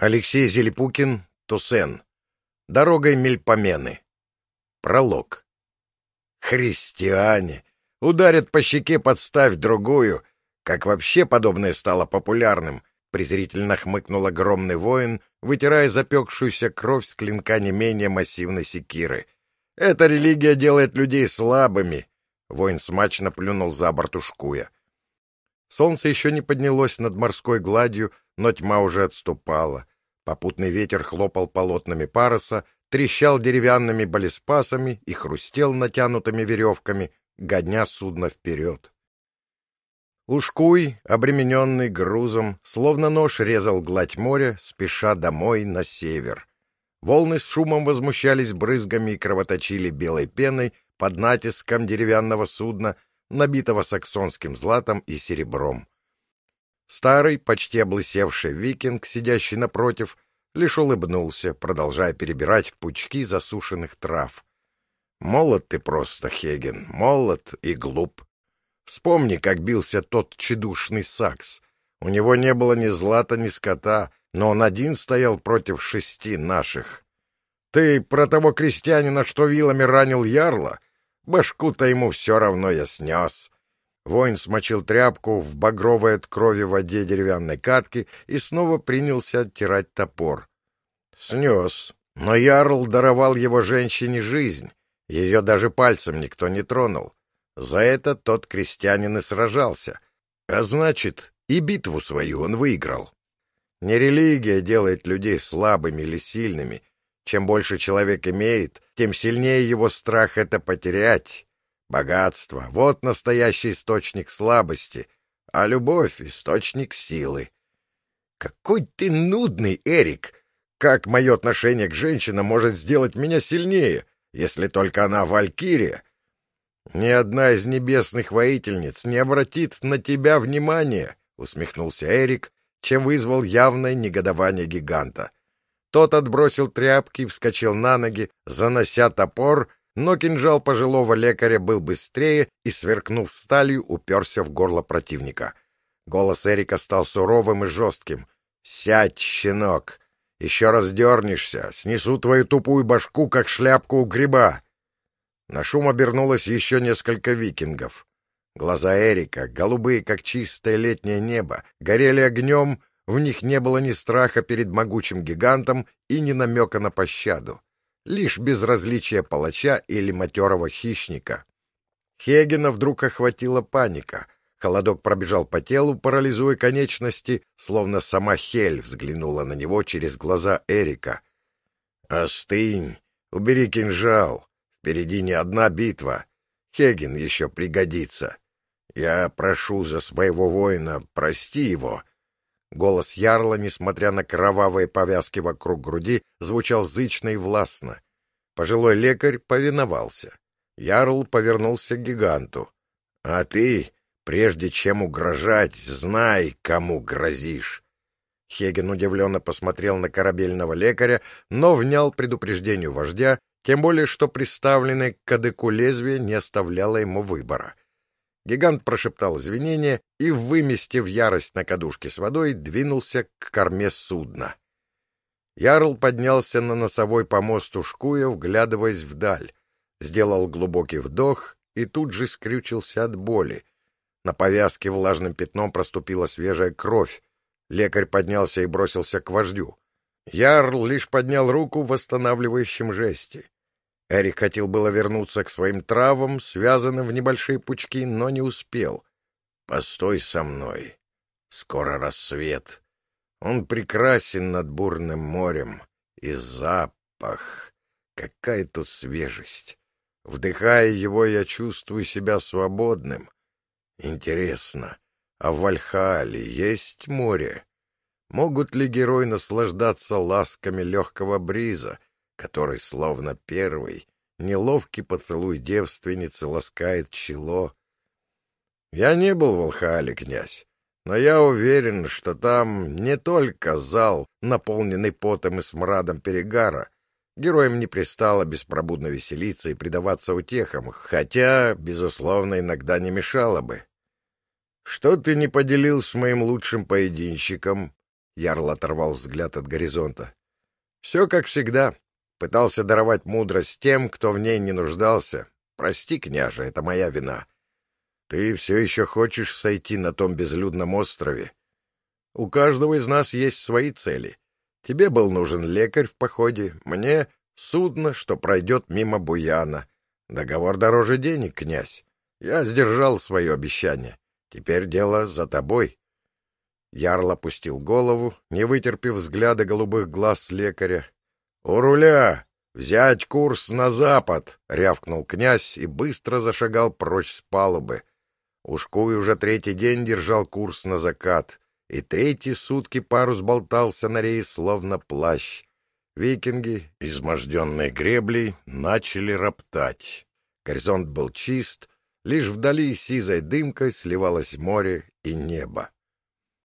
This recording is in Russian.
Алексей Зелепукин, Тусен. Дорогой Мельпомены. Пролог. Христиане! Ударят по щеке, подставь другую. Как вообще подобное стало популярным? Презрительно хмыкнул огромный воин, вытирая запекшуюся кровь с клинка не менее массивной секиры. Эта религия делает людей слабыми. Воин смачно плюнул за борт ушкуя. Солнце еще не поднялось над морской гладью, но тьма уже отступала. Попутный ветер хлопал полотнами паруса, трещал деревянными балеспасами и хрустел натянутыми веревками, годня судно вперед. Ушкуй, обремененный грузом, словно нож резал гладь моря, спеша домой на север. Волны с шумом возмущались брызгами и кровоточили белой пеной под натиском деревянного судна, набитого саксонским златом и серебром. Старый, почти облысевший викинг, сидящий напротив, лишь улыбнулся, продолжая перебирать пучки засушенных трав. Молод ты просто, Хеген, молод и глуп. Вспомни, как бился тот чедушный сакс. У него не было ни злата, ни скота, но он один стоял против шести наших. Ты про того крестьянина, что вилами ранил ярла? Башку-то ему все равно я снес. Воин смочил тряпку в багровой от крови воде деревянной катки и снова принялся оттирать топор. Снес, но Ярл даровал его женщине жизнь. Ее даже пальцем никто не тронул. За это тот крестьянин и сражался. А значит, и битву свою он выиграл. Не религия делает людей слабыми или сильными, чем больше человек имеет, тем сильнее его страх это потерять. Богатство — вот настоящий источник слабости, а любовь — источник силы. Какой ты нудный, Эрик! Как мое отношение к женщинам может сделать меня сильнее, если только она валькирия? Ни одна из небесных воительниц не обратит на тебя внимания, — усмехнулся Эрик, чем вызвал явное негодование гиганта. Тот отбросил тряпки, вскочил на ноги, занося топор, но кинжал пожилого лекаря был быстрее и, сверкнув сталью, уперся в горло противника. Голос Эрика стал суровым и жестким. «Сядь, щенок! Еще раз дернешься, снесу твою тупую башку, как шляпку у гриба!» На шум обернулось еще несколько викингов. Глаза Эрика, голубые, как чистое летнее небо, горели огнем, в них не было ни страха перед могучим гигантом и ни намека на пощаду. Лишь безразличие палача или матерого хищника. Хегена вдруг охватила паника. Холодок пробежал по телу, парализуя конечности, словно сама Хель взглянула на него через глаза Эрика. «Остынь! Убери кинжал! Впереди не одна битва! Хеген еще пригодится! Я прошу за своего воина, прости его!» Голос Ярла, несмотря на кровавые повязки вокруг груди, звучал зычно и властно. Пожилой лекарь повиновался. Ярл повернулся к гиганту. — А ты, прежде чем угрожать, знай, кому грозишь. Хеген удивленно посмотрел на корабельного лекаря, но внял предупреждению вождя, тем более что приставленное к кадыку лезвие не оставляло ему выбора. Гигант прошептал извинения и, выместив ярость на кадушке с водой, двинулся к корме судна. Ярл поднялся на носовой помост ушкуя, вглядываясь вдаль, сделал глубокий вдох и тут же скрючился от боли. На повязке влажным пятном проступила свежая кровь. Лекарь поднялся и бросился к вождю. Ярл лишь поднял руку в восстанавливающем жесте. Эрик хотел было вернуться к своим травам, связанным в небольшие пучки, но не успел. «Постой со мной. Скоро рассвет. Он прекрасен над бурным морем. И запах. Какая тут свежесть. Вдыхая его, я чувствую себя свободным. Интересно, а в Вальхале есть море? Могут ли герои наслаждаться ласками легкого бриза, который, словно первый, неловкий поцелуй девственницы ласкает чело. Я не был в Алхаале, князь, но я уверен, что там не только зал, наполненный потом и смрадом перегара. Героям не пристало беспробудно веселиться и предаваться утехам, хотя, безусловно, иногда не мешало бы. Что ты не поделил с моим лучшим поединщиком? Ярл оторвал взгляд от горизонта. Все как всегда. Пытался даровать мудрость тем, кто в ней не нуждался. Прости, княже, это моя вина. Ты все еще хочешь сойти на том безлюдном острове? У каждого из нас есть свои цели. Тебе был нужен лекарь в походе, мне — судно, что пройдет мимо Буяна. Договор дороже денег, князь. Я сдержал свое обещание. Теперь дело за тобой. Ярл опустил голову, не вытерпев взгляда голубых глаз лекаря. — У руля! Взять курс на запад! — рявкнул князь и быстро зашагал прочь с палубы. Ушкуй уже третий день держал курс на закат, и третьи сутки парус болтался на рейс, словно плащ. Викинги, изможденные греблей, начали роптать. Горизонт был чист, лишь вдали сизой дымкой сливалось море и небо.